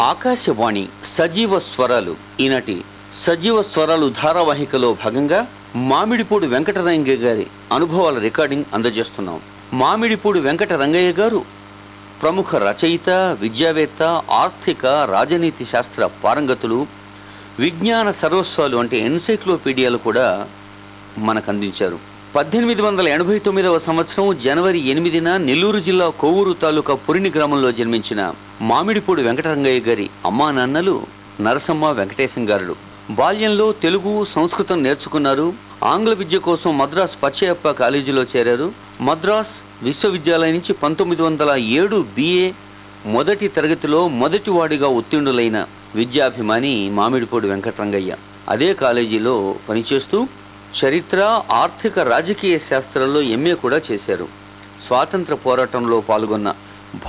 ఆకాశవాణి సజీవ స్వరాలు. ఈనాటి సజీవ స్వరాలు ధారావాహికలో భాగంగా మామిడిపూడి వెంకటరంగయ్య గారి అనుభవాల రికార్డింగ్ అందజేస్తున్నాం. మామిడిపూడి వెంకట రంగయ్య గారు ప్రముఖ రచయిత విద్యావేత్త ఆర్థిక రాజనీతి శాస్త్ర పారంగతులు విజ్ఞాన సర్వస్వాలు అంటే ఎన్సైక్లోపీడియాలు కూడా మనకు అందించారు. పద్దెనిమిది వందల ఎనభై తొమ్మిదవ సంవత్సరం జనవరి ఎనిమిదిన నెల్లూరు జిల్లా కోవూరు తాలూకా పురిని గ్రామంలో జన్మించిన మామిడిపూడి వెంకటరంగయ్య గారి అమ్మా నాన్నలు నరసమ్మ వెంకటేశం గారులు. బాల్యంలో తెలుగు సంస్కృతం నేర్చుకున్నారు. ఆంగ్ల విద్య కోసం మద్రాస్ పచ్చయప్ప కాలేజీలో చేరారు. మద్రాస్ విశ్వవిద్యాలయం నుంచి పంతొమ్మిది వందల ఏడు బిఏ మొదటి తరగతిలో మొదటి వాడిగా ఉత్తీర్ణులైన విద్యాభిమాని మామిడిపూడి వెంకటరంగయ్య. అదే కాలేజీలో పనిచేస్తూ చరిత్ర ఆర్థిక రాజకీయ శాస్త్రంలో ఎంఏ కూడా చేశారు. స్వాతంత్ర పోరాటంలో పాల్గొన్న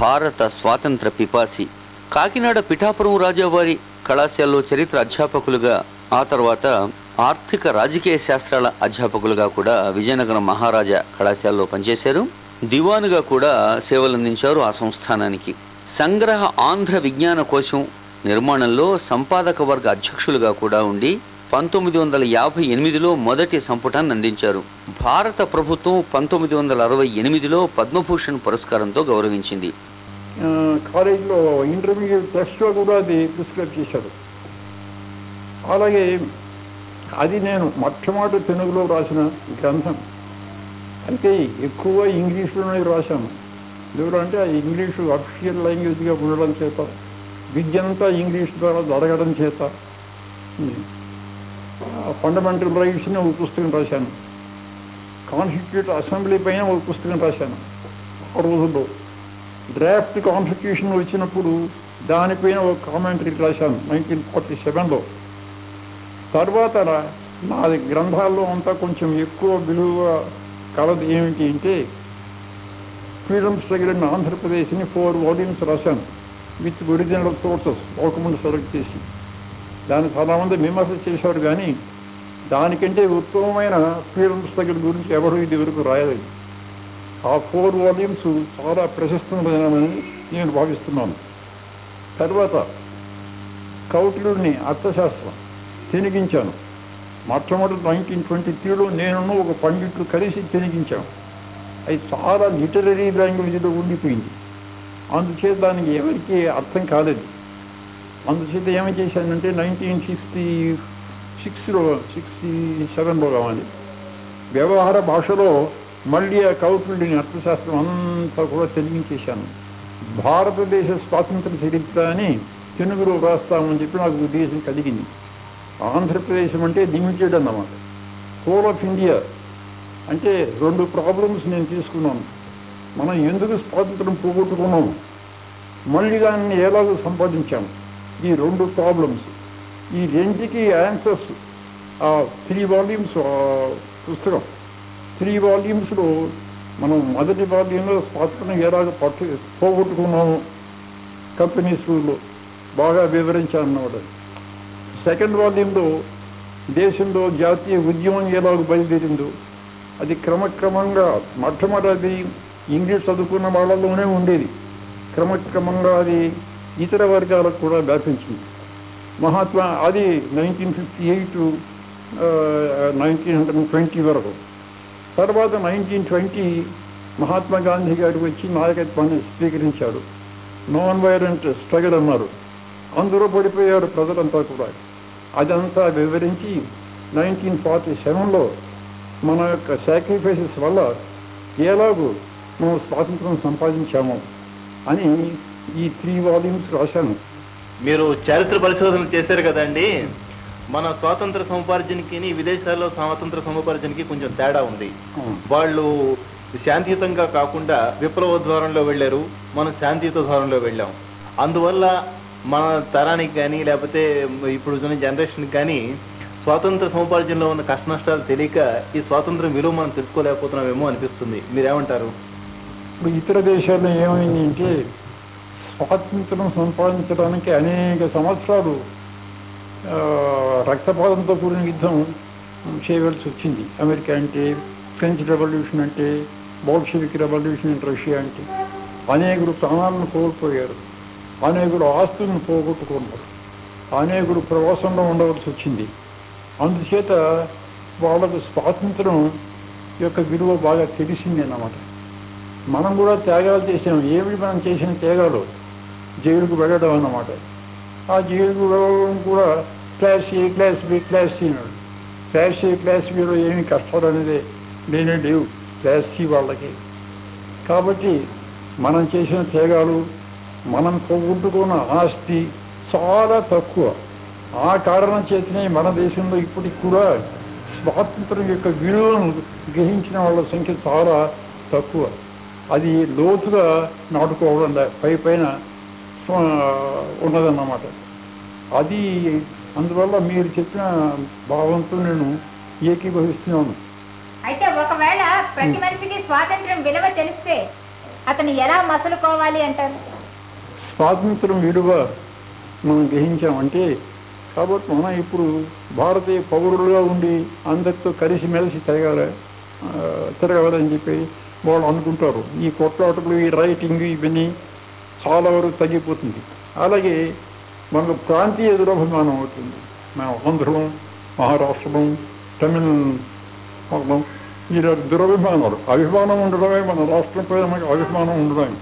భారత స్వాతంత్ర పిపాసి కాకినాడ పిఠాపురం రాజావారి కళాశాలలో చరిత్ర అధ్యాపకులుగా ఆ తర్వాత ఆర్థిక రాజకీయ శాస్త్రాల అధ్యాపకులుగా కూడా విజయనగరం మహారాజా కళాశాలలో పనిచేశారు. దివానుగా కూడా సేవలందించారు ఆ సంస్థానానికి. సంగ్రహ ఆంధ్ర విజ్ఞాన కోశం నిర్మాణంలో సంపాదక వర్గ అధ్యక్షులుగా కూడా ఉండి పంతొమ్మిది వందల యాభై ఎనిమిదిలో మొదటి సంపుటాన్ని అందించారు. భారత ప్రభుత్వం పంతొమ్మిది వందల అరవై ఎనిమిదిలో పద్మభూషణ్ పురస్కారంతో గౌరవించింది. కాలేజీలో ఇంటర్మీడియట్ టెస్ట్లో కూడా అది ప్రిస్క్రైబ్ చేశారు. అలాగే అది నేను మొట్టమొదటి తెలుగులో రాసిన గ్రంథం. అయితే ఎక్కువ ఇంగ్లీష్లోనే రాశాను. ఎందుకంటే ఆ ఇంగ్లీషు అఫిషియల్ లాంగ్వేజ్గా ఉండడం చేత విద్యంతా ఇంగ్లీష్ ద్వారా జరగడం చేత ఫండమెంటల్ రైట్స్ని ఒక పుస్తకం రాశాను. కాన్స్టిట్యూట్ అసెంబ్లీ పైన ఒక పుస్తకం రాశాను. ఒక రోజుల్లో. డ్రాఫ్ట్ కాన్స్టిట్యూషన్ వచ్చినప్పుడు దానిపైన ఒక కామెంటరీ రాశాను నైన్టీన్ ఫార్టీ సెవెన్లో తర్వాత నాది గ్రంథాల్లో అంతా కొంచెం ఎక్కువ విలువ కలది ఏమిటి అంటే ఫ్రీడమ్ స్ట్రగల్ ఇన్ ఆంధ్రప్రదేశ్ని ఫోర్ వాల్యూమ్స్ రాశాను with original sources document select చేసి. దాన్ని చాలామంది విమర్శ చేసేవాడు కానీ దానికంటే ఉత్తమమైన ఫ్రీడమ్ దగ్గర గురించి ఎవరు ఇది వరకు రాయలేదు. ఆ ఫోర్ వాల్యూమ్స్ చాలా ప్రశస్తమైనవని నేను భావిస్తున్నాను. తర్వాత కౌటిల్యుడిని అర్థశాస్త్రం తినిగించాను. మొట్టమొదటి నైన్టీన్ ట్వంటీ త్రీలో నేను ఒక పండితులు కలిసి తినిగించాం. అది చాలా లిటరీ లాంగ్వేజ్లో ఉండిపోయింది. అందుచేత దానికి ఎవరికి అర్థం కాలేదు. అందుచేత ఏమి చేశానంటే నైన్టీన్ సిక్స్టీ సిక్స్లో సిక్స్టీ సెవెన్లో కావాలి. వ్యవహార భాషలో మళ్ళీ ఆ కౌటిల్యుని అర్థశాస్త్రం అంతా కూడా తెలిగించేశాను భారతదేశ స్వాతంత్ర చరిత్ర అని తెలుగులో రాస్తామని చెప్పి నాకు ఉద్దేశం కలిగింది. ఆంధ్రప్రదేశం అంటే లిమిటెడ్ అన్నమాట. Whole of India. అంటే రెండు ప్రాబ్లమ్స్ నేను తీసుకున్నాను. మనం ఎందుకు స్వాతంత్రం పోగొట్టుకున్నాము మళ్ళీ దాన్ని ఎలాగో సంపాదించాము ఈ రెండు ప్రాబ్లమ్స్ ఈ రెండుకి ఆన్సర్స్ ఆ త్రీ వాల్యూమ్స్ పుస్తకం. త్రీ వాల్యూమ్స్లో మనం మొదటి వాల్యూమ్లో స్వాతంత్రం ఎలాగ పట్టు పోగొట్టుకున్నాము. కంపెనీస్లో బాగా వివరించాను సెకండ్ వాల్యూమ్లో దేశంలో జాతీయ ఉద్యమం ఎలాగ బయలుదేరిందో అది క్రమక్రమంగా మొట్టమొదటి ఇంగ్లీష్ చదువుకున్న వాళ్ళలోనే ఉండేది. క్రమక్రమంగా అది ఇతర వర్గాలకు కూడా వ్యాపించింది. మహాత్మా అది nineteen fifty eight nineteen hundred twenty వరకు. తర్వాత నైన్టీన్ ట్వంటీ మహాత్మా గాంధీ గారు వచ్చి నాయకత్వాన్ని స్వీకరించాడు నాన్ వైలెంట్ స్ట్రగల్ అన్నారు. అందులో పడిపోయారు ప్రజలంతా కూడా. అదంతా వివరించి నైన్టీన్ ఫార్టీ సెవెన్లో మన యొక్క సాక్రిఫైసెస్ వల్ల ఎలాగూ మనం స్వాతంత్రం సంపాదించాము అని ఈ త్రీ వాల్యూమ్స్ రాశాను. మీరు చరిత్ర పరిశోధన చేశారు కదండి. మన స్వాతంత్ర సముపార్జనకి విదేశాల్లో స్వాతంత్ర సముపార్జనకి కొంచెం తేడా ఉంది. వాళ్ళు శాంతియుతంగా కాకుండా విప్లవ ద్వారంలో వెళ్ళారు. మనం శాంతియుత ద్వారంలో వెళ్ళాం. అందువల్ల మన తరానికి కానీ లేకపోతే ఇప్పుడు ఉన్న జనరేషన్కి కానీ స్వాతంత్ర సముపార్జనలో ఉన్న కష్ట నష్టాలు తెలియక ఈ స్వాతంత్రం విలువ మనం తెలుసుకోలేకపోతున్నామేమో అనిపిస్తుంది. మీరేమంటారు? ఇప్పుడు ఇతర దేశాల్లో ఏమైంది అంటే స్వాతంత్రం సంపాదించడానికి అనేక సంవత్సరాలు రక్తపాతంతో కూడిన యుద్ధం చేయవలసి వచ్చింది. అమెరికా అంటే ఫ్రెంచ్ రెవల్యూషన్ అంటే బౌల్షివిక్ రెవల్యూషన్ ఇన్ రష్యా అంటే. అనేకులు ప్రాణాలను కోల్పోయారు. అనేకులు ఆస్తులను పోగొట్టుకున్నారు. అనేకులు ప్రవాసంలో ఉండవలసి వచ్చింది. అందుచేత వాళ్ళకు స్వాతంత్రం యొక్క విలువ బాగా తెలిసింది అన్నమాట. మనం కూడా త్యాగాలు చేసాం ఏమిటి మనం చేసిన త్యాగాలు? జైలుకు వెళ్ళడం అన్నమాట. ఆ జైలుకు వెళ్ళడం కూడా class A class B class C class A class below ఏమి కష్టాలు అనేది నేనే లేవు. క్లాస్ సి వాళ్ళకి. కాబట్టి మనం చేసిన త్యాగాలు మనం పోగొట్టుకున్న ఆస్తి చాలా తక్కువ. ఆ కారణం చేతనే మన దేశంలో ఇప్పటికి కూడా స్వాతంత్రం యొక్క విలువను గ్రహించిన వాళ్ళ సంఖ్య చాలా తక్కువ. అది లోతుగా నాటుకోవడం పై పైన ఉన్నదన్నమాట. అది అందువల్ల మీరు చెప్పిన భావంతో నేను ఏకీభవిస్తున్నాను. అయితే ఒకవేళ ప్రతి మనిషికి స్వాతంత్రం విలువ తెలిస్తే అతను ఎలా మసలుకోవాలి అంటారు? స్వాతంత్రం విలువ మనం గ్రహించామంటే కాబట్టి మనం ఇప్పుడు భారతీయ పౌరులుగా ఉండి అందరితో కలిసిమెలిసి తిరగాలి తిరగలని చెప్పి వాళ్ళు అనుకుంటారు. ఈ కొట్లాటలు ఈ రైటింగ్ ఇవన్నీ చాలా వరకు తగ్గిపోతుంది. అలాగే మనకు ప్రాంతీయ దురభిమానం అవుతుంది. మన ఆంధ్రం మహారాష్ట్రం తమిళం ఈ దురభిమానాలు అభిమానం ఉండడమే మన రాష్ట్రం పైన మనకు అభిమానం ఉండడమే.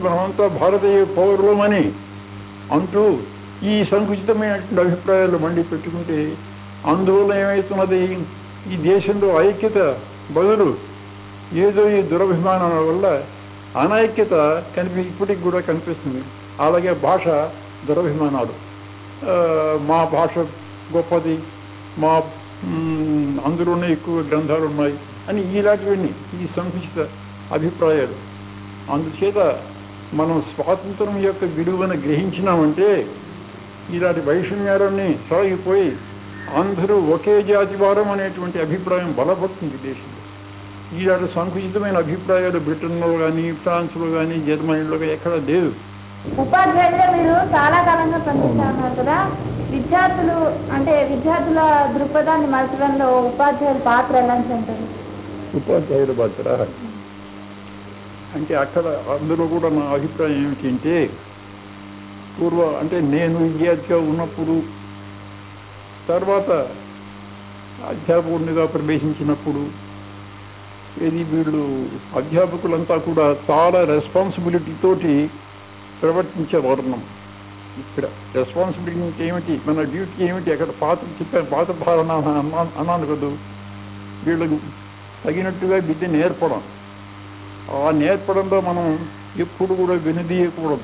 మనమంతా భారతీయ పౌరులమని అంటూ ఈ సంకుచితమైనటువంటి అభిప్రాయాలు మండి పెట్టుకుంటే అందువల్ల ఏమవుతున్నది ఈ దేశంలో ఐక్యత బదులు ఏదో ఈ దురభిమానాల వల్ల అనైక్యత కనిపి ఇప్పటికి కూడా కనిపిస్తుంది. అలాగే భాష దురభిమానాలు మా భాష గొప్పది. మా అందులోనే ఎక్కువ గ్రంథాలు ఉన్నాయి అని ఇలాంటివన్నీ ఈ సంకుచిత అభిప్రాయాలు. అందుచేత మనం స్వాతంత్రం యొక్క విలువను గ్రహించినామంటే ఇలాంటి వైషమ్యాలన్నీ తొలగిపోయి అందరూ ఒకే జాతి వారం అనేటువంటి అభిప్రాయం బలపడుతుంది దేశంలో. ఇలాంటి సంకుచితమైన అభిప్రాయాలు బ్రిటన్లో కానీ ఫ్రాన్స్లో కానీ జర్మనీలో కానీ ఎక్కడ లేదు ఉపాధ్యాయులుగా మీరు చాలా కాలంగా పనిచేస్తున్నారు కదా. విద్యార్థులు అంటే విద్యార్థుల దృక్పథాన్ని మలచడంలో ఉపాధ్యాయుల పాత్ర ఎలా అంటారు ఉపాధ్యాయుల బాధ్యత అంటే అక్కడ అందులో కూడా నా అభిప్రాయం ఏమిటంటే పూర్వ అంటే నేను విద్యార్థిగా ఉన్నప్పుడు తర్వాత అధ్యాపకునిగా ప్రవేశించినప్పుడు ఇది వీళ్ళు అధ్యాపకులంతా కూడా చాలా రెస్పాన్సిబిలిటీ తోటి ప్రవర్తించేవారు ఇక్కడ రెస్పాన్సిబిలిటీ ఏమిటి? మన డ్యూటీ ఏమిటి? అక్కడ పాత్ర చెప్పాను పాత్ర భావన అన్నాను కదా. వీళ్ళకు తగినట్టుగా విద్య నేర్పడం. ఆ నేర్పడంలో మనం ఎప్పుడు కూడా వినదీయకూడదు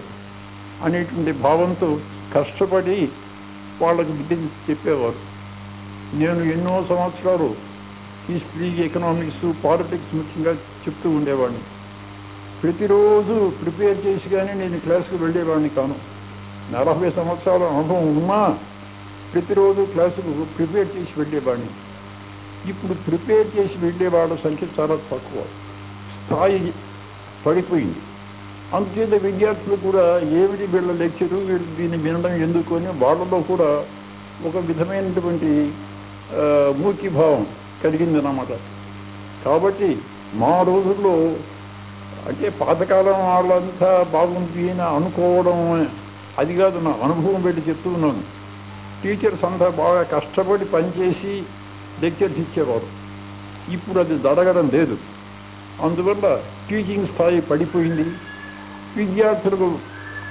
అనేటువంటి భావంతో కష్టపడి వాళ్ళకు విద్య చెప్పేవారు. నేను ఎన్నో సంవత్సరాలు హిస్టరీ ఎకనామిక్స్ పాలిటిక్స్ ముఖ్యంగా చెప్తూ ఉండేవాడిని. ప్రతిరోజు ప్రిపేర్ చేసి కానీ నేను క్లాస్కి వెళ్ళేవాడిని కాను. నలభై సంవత్సరాల అనుభవం ఉన్నా ప్రతిరోజు క్లాసుకు ప్రిపేర్ చేసి వెళ్ళేవాడిని. ఇప్పుడు ప్రిపేర్ చేసి వెళ్ళేవాళ్ళ సంఖ్య చాలా తక్కువ. స్థాయి పడిపోయింది. అందుచేత విద్యార్థులు కూడా ఏమిటి వీళ్ళ లెక్చరు వీళ్ళు దీన్ని వినడం ఎందుకు అని వాళ్ళలో కూడా ఒక విధమైనటువంటి ఆ, కలిగింది అన్నమాట. కాబట్టి మా రోజుల్లో అంటే పాతకాలం వాళ్ళంతా బాగుంది అని అనుకోవడం అది కాదు నా అనుభవం పెట్టి చెప్తూ ఉన్నాను. టీచర్స్ అంతా బాగా కష్టపడి పనిచేసి లెక్చర్స్ ఇచ్చేవారు ఇప్పుడు అది జరగడం లేదు. అందువల్ల టీచింగ్ స్థాయి పడిపోయింది. విద్యార్థులకు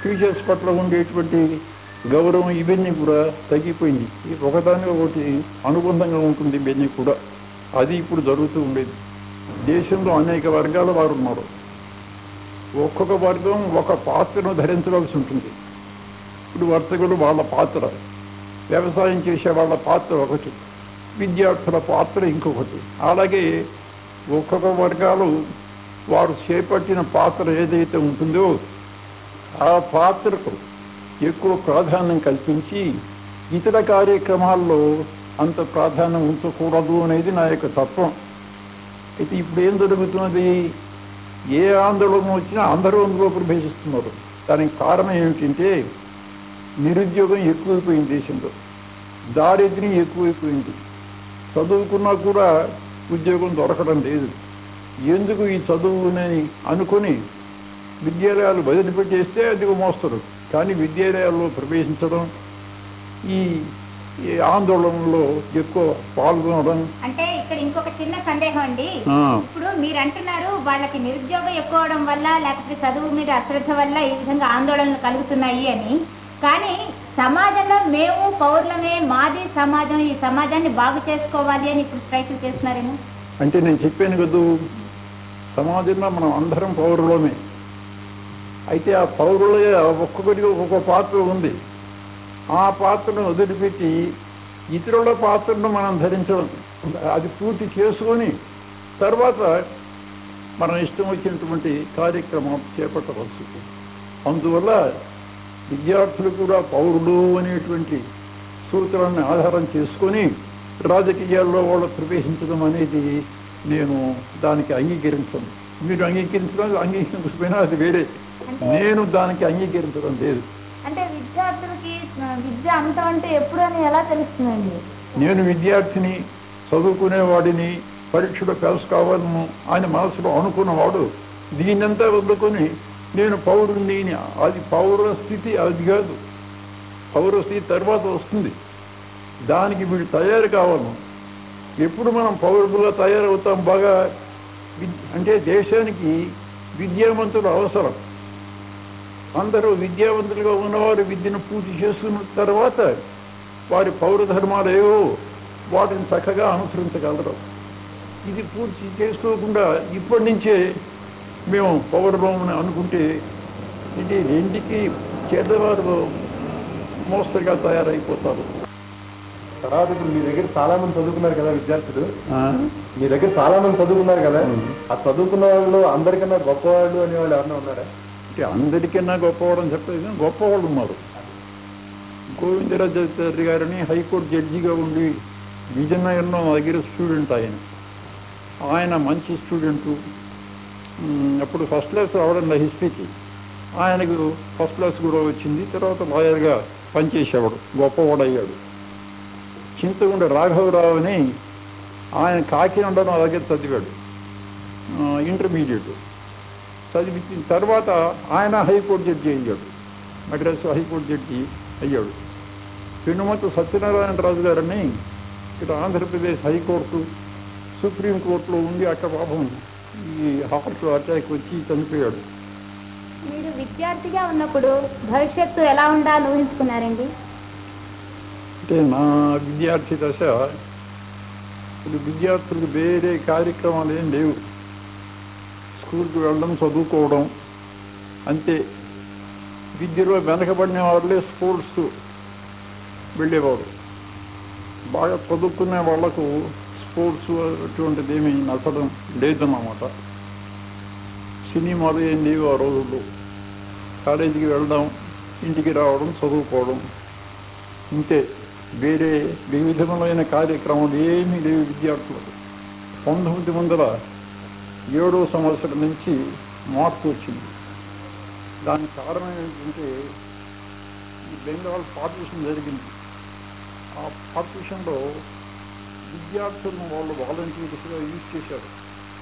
టీచర్స్ పట్ల ఉండేటువంటి గౌరవం ఇవన్నీ కూడా తగ్గిపోయింది. ఈ ఒకదాని ఒకటి అనుబంధంగా ఉంటుంది ఇవన్నీ కూడా. అది ఇప్పుడు జరుగుతూ ఉండేది. దేశంలో అనేక వర్గాల వారు ఉన్నారు. ఒక్కొక్క వర్గం ఒక పాత్రను ధరించవలసి ఉంటుంది. ఇప్పుడు వర్తకులు వాళ్ళ పాత్ర వ్యవసాయం చేసే వాళ్ళ పాత్ర ఒకటి విద్యార్థుల పాత్ర ఇంకొకటి. అలాగే ఒక్కొక్క వర్గాలు వారు చేపట్టిన పాత్ర ఏదైతే ఉంటుందో ఆ పాత్రకు ఎక్కువ ప్రాధాన్యం కల్పించి ఇతర కార్యక్రమాల్లో అంత ప్రాధాన్యం ఉంచకూడదు అనేది నా యొక్క తత్వం. అయితే ఇప్పుడు ఏం జరుగుతున్నది? ఏ ఆందోళన వచ్చినా అందరూ అందులో ప్రవేశిస్తున్నారు. దానికి కారణం ఏమిటంటే నిరుద్యోగం ఎక్కువైపోయింది దేశంలో. దారిద్ర్యం ఎక్కువైపోయింది. చదువుకున్నా కూడా ఉద్యోగం దొరకడం లేదు. ఎందుకు ఈ చదువునని అనుకొని విద్యాలయాలు వదిలిపెట్టేస్తే అది మోస్తారు. కానీ విద్యాలయాల్లో ప్రవేశించడం ఈ ఈ ఆందోళనలో ఎక్కువ పాల్గొనడం. అంటే ఇక్కడ ఇంకొక చిన్న సందేహం అండి. ఇప్పుడు మీరు అంటున్నారు వాళ్ళకి నిరుద్యోగం ఎక్కువ అవడం వల్ల లేకపోతే చదువు మీద అశ్రద్ధ వల్ల ఈ విధంగా ఆందోళనలు కలుగుతున్నాయి అని. కానీ సమాజంలో మేము పౌరులమే మాది సమాజం ఈ సమాజాన్ని బాగు చేసుకోవాలి అని ఇప్పుడు స్ట్రైకులు చేస్తున్నారేమో? అంటే నేను చెప్పాను కదూ సమాజంలో మనం అందరం పౌరులమే. అయితే ఆ పౌరుల ఒక్కొక్కరికి ఒక్కొక్క పాత్ర ఉంది. ఆ పాత్రను వదిలిపెట్టి ఇతరుల పాత్రను మనం ధరించడం అది పూర్తి చేసుకొని తర్వాత మనం ఇష్టం వచ్చినటువంటి కార్యక్రమం చేపట్టవచ్చు అందువల్ల విద్యార్థులు కూడా పౌరులు అనేటువంటి సూత్రాన్ని ఆధారం చేసుకొని రాజకీయాల్లో వాళ్ళు ప్రవేశించడం అనేది నేను దానికి అంగీకరించను. మీరు అంగీకరించడం అంగీకరించకపోయినా అది వేరే. నేను దానికి అంగీకరించడం లేదు. అంటే విద్యార్థులకి విద్య అంతం అంటే ఎప్పుడు అని ఎలా తెలుస్తుందండి? నేను విద్యార్థిని చదువుకునేవాడిని పరీక్షలో పాస్ కావాలను ఆయన మనసులో అనుకున్నవాడు దీన్నంతా వదులుకొని నేను పౌరుణ్ణి అది పౌర స్థితి అది కాదు. పౌరస్థితి తర్వాత వస్తుంది. దానికి వీడు తయారు కావాలి ఎప్పుడు మనం పౌరులుగా తయారవుతాం బాగా అంటే దేశానికి విద్యావంతులు అవసరం. అందరూ విద్యావంతులుగా ఉన్నవారు విద్యను పూర్తి చేసుకున్న తర్వాత వారి పౌర ధర్మాలు ఏవో వాటిని చక్కగా అనుసరించగలరు. ఇది పూర్తి చేసుకోకుండా ఇప్పటి నుంచే మేము పౌరభవన్ అనుకుంటే ఇది రెండుకి చెడ్డవారు మోస్తరుగా తయారైపోతారు. తర్వాత ఇప్పుడు మీ దగ్గర చాలా మంది చదువుకున్నారు కదా విద్యార్థులు. మీ దగ్గర చాలా మంది చదువుకున్నారు కదా. ఆ చదువుకున్న వాళ్ళు అందరికన్నా గొప్పవాళ్ళు అనేవాళ్ళు ఎవరైనా ఉన్నారా? అంటే అందరికన్నా గొప్పవాడని చెప్పేసి గొప్పవాడు గొప్పవాళ్ళు ఉన్నారు గోవిందరాజాచార్య గారిని హైకోర్టు జడ్జిగా ఉండి విజయనగరంలో మా దగ్గర స్టూడెంట్ ఆయన. ఆయన మంచి స్టూడెంటు. అప్పుడు ఫస్ట్ క్లాస్ రావడం నా హిస్టరీకి. ఆయనకు ఫస్ట్ క్లాస్ కూడా వచ్చింది. తర్వాత లాయర్గా పనిచేసేవాడు గొప్పవాడు అయ్యాడు చింతగుండ రాఘవరావు అని ఆయన కాకినాడ నా దగ్గర చదివాడు ఇంటర్మీడియట్. చదివించిన తర్వాత ఆయన హైకోర్టు జడ్జి అయ్యాడు. మద్రాసు హైకోర్టు జడ్జి అయ్యాడు. పెనుమత సత్యనారాయణ రాజు గారని ఇక్కడ ఆంధ్రప్రదేశ్ హైకోర్టు సుప్రీంకోర్టులో ఉండి అక్కడ పాపం ఈ హార్ట్ అటాక్ వచ్చి చనిపోయాడు. మీరు విద్యార్థిగా ఉన్నప్పుడు భవిష్యత్తు ఎలా ఉండాలని ఊహించుకున్నారండి? అంటే నా విద్యార్థి దశ ఇప్పుడు విద్యార్థులకు వేరే కార్యక్రమాలు ఏం లేవు. స్కూల్కి వెళ్ళడం చదువుకోవడం అంతే విద్యలో వెనకబడిన వాళ్ళే స్పోర్ట్స్ వెళ్ళేవారు. బాగా చదువుకునే వాళ్ళకు స్పోర్ట్స్ అటువంటిది ఏమీ నచ్చడం లేదన్నమాట. సినిమాలు ఏం లేవు ఆ రోజుల్లో. కాలేజీకి వెళ్ళడం ఇంటికి రావడం చదువుకోవడం ఇంతే. వేరే వివిధములైన కార్యక్రమాలు ఏమీ లేవు విద్యార్థులకు. పంతొమ్మిది వందల ఏడో సంవత్సరం నుంచి మార్పు వచ్చింది. దానికి కారణం ఏంటంటే ఈ బెంగాల్ పార్టీషన్ జరిగింది. ఆ పార్టీషన్లో విద్యార్థులను వాళ్ళు వాలంటీర్స్గా యూజ్ చేశారు.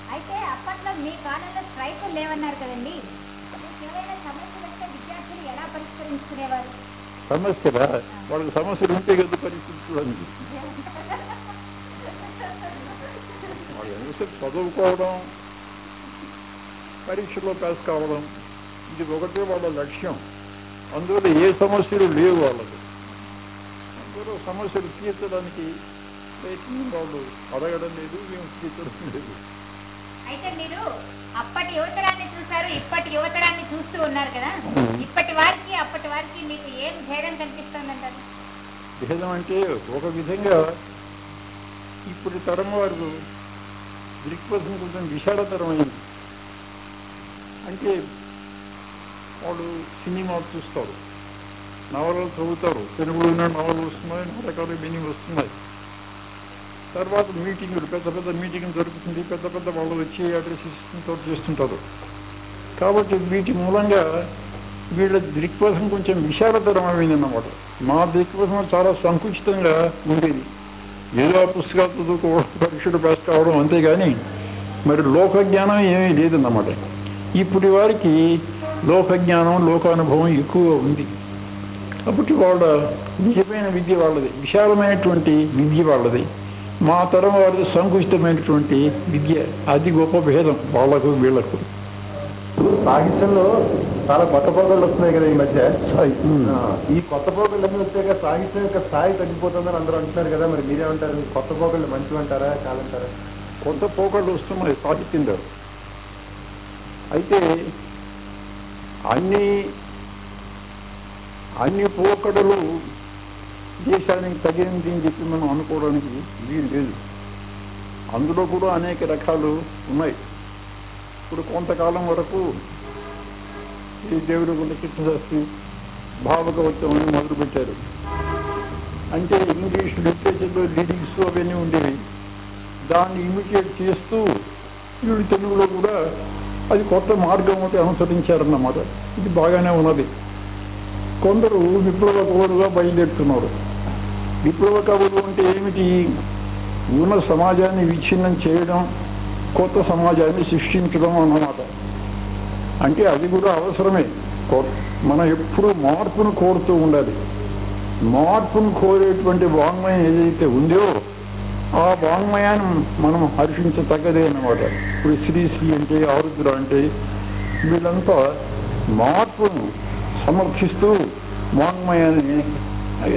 అయితే అప్పట్లో మీ కాలంలో స్ట్రైకులు లేవన్నారు కదండి. విద్యార్థులు ఎలా పరిష్కరించుకునేవారు? సమస్యరా వాళ్ళకి సమస్యలు ఉంటే కదా పరిస్థితులన్నీ వాళ్ళు చదువుకోవడం పరీక్షలో పాస్ కావడం. ఇది ఒకటే వాళ్ళ లక్ష్యం. అందువల్ల ఏ సమస్యలు లేవు వాళ్ళకి. అందులో సమస్యలు తీర్చడానికి ప్రయత్నం వాళ్ళు అడగడం లేదు మేము తీర్చడం లేదు. అయితే మీరు అప్పటి యువతరాన్ని చూసారు ఇప్పటి యువతరాన్ని చూస్తూ ఉన్నారు కదా. మ్మ్. ఇప్పటి వారికి అప్పటి వారికి మీకు ఏం భేదం కనిపిస్తుందంటారు? భేదం అంటే ఒక విధంగా ఇప్పుడు తరం వారు దృక్పథం కొంచెం విశాలతరమైంది. అంటే వాళ్ళు సినిమా చూస్తారు. నవలలు చదువుతారు. తెలుగులో నవలలు వస్తున్నాయి రకాల మీనింగ్ వస్తున్నాయి. తర్వాత మీటింగులు పెద్ద పెద్ద మీటింగ్ జరుగుతుంది. పెద్ద పెద్ద వాళ్ళు వచ్చి అడ్రస్ ఇస్తుంటారు చేస్తుంటారు. కాబట్టి వీటి మూలంగా వీళ్ళ దృక్పథం కొంచెం విశాలతరం అన్నమాట మా దృక్పథం చాలా సంకుచితంగా ఉండేది. ఏదో పుస్తకాలు చదువుకోవడం పరీక్షలు పాస్ కావడం అంతేగాని మరి లోక జ్ఞానం ఏమీ లేదన్నమాట. ఇప్పుడు వారికి లోకజ్ఞానం లోకానుభవం ఎక్కువ ఉంది. కాబట్టి వాళ్ళ నిజమైన విద్య వాళ్ళది. విశాలమైనటువంటి విద్య వాళ్ళది. మా తరం వారిది సంకుచితమైనటువంటి విద్య. అది గొప్ప భేదం వాళ్ళకు వీళ్ళకు సాహిత్యంలో చాలా కొత్త పోగళ్ళు వస్తున్నాయి కదా ఈ మధ్య. ఈ కొత్త పోగళ్ళు అన్నీ వచ్చాక సాహిత్యం యొక్క స్థాయి తగ్గిపోతుందని అందరూ అంటున్నారు కదా. మరి మీరేమంటారు? కొత్త పోగళ్ళు మంచివి అంటారా కాదంటారా? కొత్త పోకళ్ళు వస్తున్నాయి సాహిత్యంలో. అయితే అన్ని అన్ని పోకడలు దేశానికి తగినది అని చెప్పి మనం అనుకోవడానికి వీలు లేదు. అందులో కూడా అనేక రకాలు ఉన్నాయి. ఇప్పుడు కొంతకాలం వరకు ఈ దేవుడి గుండె చిత్తశాస్త్రి భావకవచం అని మొదలుపెట్టారు. అంటే ఇంగ్లీష్ లిటరేచర్లో లిరిక్స్ అవన్నీ ఉండేవి. దాన్ని ఇమిటేట్ చేస్తూ వీళ్ళు తెలుగులో కూడా అది కొత్త మార్గం అయితే అనుసరించారన్నమాట. ఇది బాగానే ఉన్నది. కొందరు విప్లవ కవులుగా బయలుదేరుతున్నారు. విప్లవ కవులు అంటే ఏమిటి? ఉన్న సమాజాన్ని విచ్ఛిన్నం చేయడం కొత్త సమాజాన్ని సృష్టించడం అన్నమాట. అంటే అది కూడా అవసరమే. కొ- మనం ఎప్పుడూ మార్పును కోరుతూ ఉండాలి. మార్పును కోరేటువంటి వాంగ్మయం ఏదైతే ఉందో ఆ వాంగ్మయాన్ని మనం హర్షించతగ్గదే అన్నమాట. ఇప్పుడు శ్రీశ్రీ అంటే ఆరుద్ర అంటే వీళ్ళంతా మార్పును సమర్థిస్తూ వాంగ్మయాన్ని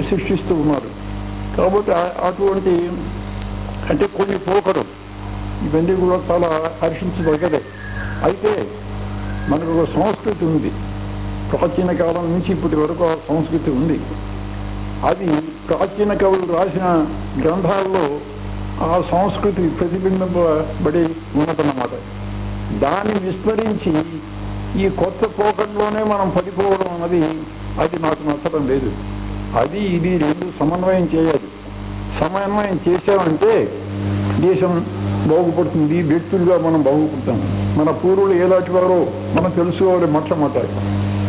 సృష్టిస్తూ ఉన్నారు. కాబట్టి అటువంటి అంటే కొన్ని పోకరు. ఇవన్నీ కూడా చాలా హర్షించదగ్గదే. అయితే మనకు ఒక సంస్కృతి ఉంది. ప్రాచీన కాలం నుంచి ఇప్పటి వరకు ఆ సంస్కృతి ఉంది. అది ప్రాచీన కవులు రాసిన గ్రంథాల్లో ఆ సంస్కృతి ప్రతిబింబింపబడి ఉన్నదన్నమాట. దాన్ని విస్మరించి ఈ కొత్త పోకట్లోనే మనం పడిపోవడం అన్నది అది నాకు నచ్చడం లేదు. అది ఇది రెండు సమన్వయం చేయాలి. సమన్వయం చేసామంటే దేశం బాగుపడుతుంది వ్యక్తులుగా మనం బాగుపడతాం. మన పూర్వులు ఎలాంటి వారో మనం తెలుసుకోవాలి మొట్టమొదట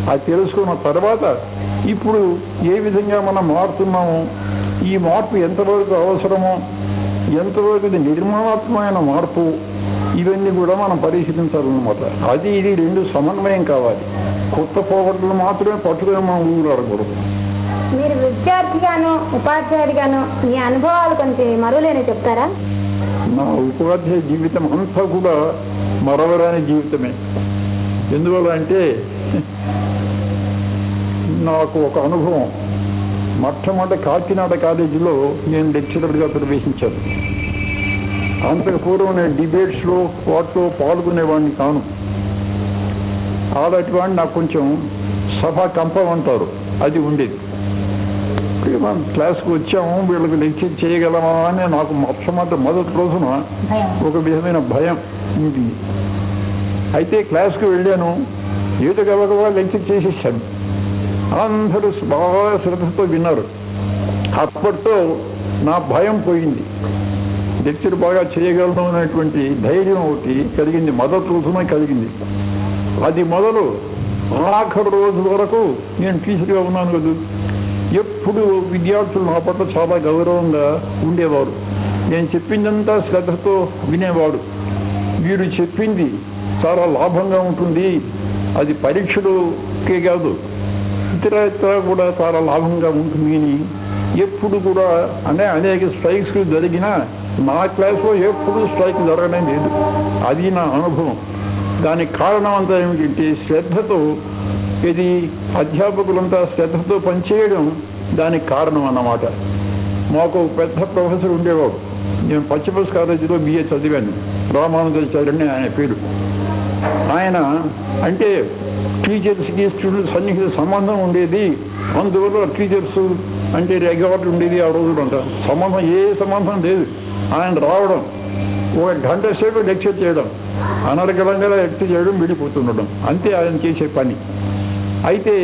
అది తెలుసుకున్న తర్వాత ఇప్పుడు ఏ విధంగా మనం మారుతున్నామో ఈ మార్పు ఎంతవరకు అవసరమో ఎంతవరకు ఇది నిర్మాణాత్మకమైన మార్పు? ఇవన్నీ కూడా మనం పరిశీలించాలన్నమాట. అది ఇది రెండు సమన్వయం కావాలి. కొత్త పోగొట్లు మాత్రమే పట్టుకుని మనం ఊరాడకూడదు మీరు విద్యార్థిగాను ఉపాధ్యాయుడిగాను మీ అనుభవాలు కొంచెం మరువులేని చెప్తారా? నా ఉపాధ్యాయ జీవితం అంతా కూడా మరవరాని జీవితమే. ఎందువల్ల అంటే నాకు ఒక అనుభవం. మొట్టమొదటి కాకినాడ కాలేజీలో నేను లెక్చరర్గా ప్రవేశించాను. అంతకు పూర్వం నేను డిబేట్స్లో వాటిలో పాల్గొనేవాడిని కాను. అలాంటి వాడిని నాకు కొంచెం సభా కంపం అంటారు. అది ఉండేది. మనం క్లాస్కి వచ్చాము వీళ్ళకి లెక్చర్ చేయగలమా అని నాకు మొట్టమొదటి మొదటి రోజున ఒక విధమైన భయం ఉంది. అయితే క్లాస్కి వెళ్ళాను. ఏదో గబగబా లెక్చర్ చేసేసాను. అందరూ బాగా శ్రద్ధతో విన్నారు. అప్పటితో నా భయం పోయింది. లెక్చర్ బాగా చేయగలను అనేటువంటి ధైర్యం ఒకటి కలిగింది. మొదటి రోజున కలిగింది. అది మొదలు ఆఖరు రోజు వరకు నేను టీచర్గా ఉన్నాను కదా. ఎప్పుడు విద్యార్థులు నా పట్ల చాలా గౌరవంగా ఉండేవారు. నేను చెప్పిందంతా శ్రద్ధతో వినేవాడు. వీరు చెప్పింది చాలా లాభంగా ఉంటుంది. అది పరీక్షలుకే కాదు ఇతర కూడా చాలా లాభంగా ఉంటుంది అని ఎప్పుడు కూడా అంటే అనేక స్ట్రైక్స్ జరిగినా నా క్లాస్లో ఎప్పుడు స్ట్రైక్ జరగడం లేదు. అది నా అనుభవం. దానికి కారణం అంతా ఏమిటంటే శ్రద్ధతో ఇది అధ్యాపకులంతా శ్రద్ధతో పనిచేయడం దానికి కారణం అన్నమాట. మాకు పెద్ద ప్రొఫెసర్ ఉండేవాడు. నేను పశ్చిమస్ కాలేజీలో బిఏ చదివాను. రామానుజాచార్యుని ఆయన పేరు. ఆయన అంటే టీచర్స్కి స్టూడెంట్స్ అన్నిటికీ సంబంధం ఉండేది. అందువల్ల టీచర్స్ అంటే రెగ్యులర్ ఉండేది ఆ రోజులు అంట సంబంధం ఏ సంబంధం లేదు. ఆయన రావడం ఒక గంట సేపు లెక్చర్ చేయడం అనర్గళంగా లెక్చర్ చేయడం విడిపోతుండడం. అంతే ఆయన చేసే పని. అయితే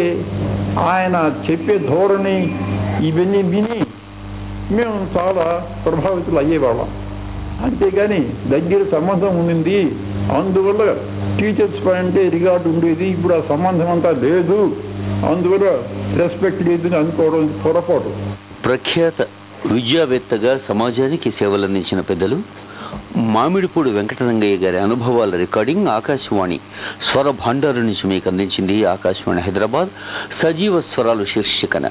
ఆయన చెప్పే ధోరణి ఇవన్నీ విని మేము చాలా ప్రభావితులు అయ్యేవాళ్ళం. అంతేగాని దగ్గర సంబంధం ఉండింది. అందువల్ల టీచర్స్ పై అంటే రిగార్డు ఉండేది. ఇప్పుడు ఆ సంబంధం అంతా లేదు. అందువల్ల రెస్పెక్ట్ లేదు అనుకోవడం పొరపాటు. ప్రఖ్యాత విద్యావేత్తగా సమాజానికి సేవలందించిన పెద్దలు మామిడిపూడి వెంకటరంగయ్య గారి అనుభవాల రికార్డింగ్ ఆకాశవాణి స్వర భాండారు నుంచి మీకు అందించింది ఆకాశవాణి హైదరాబాద్. సజీవ స్వరాలు శీర్షికన.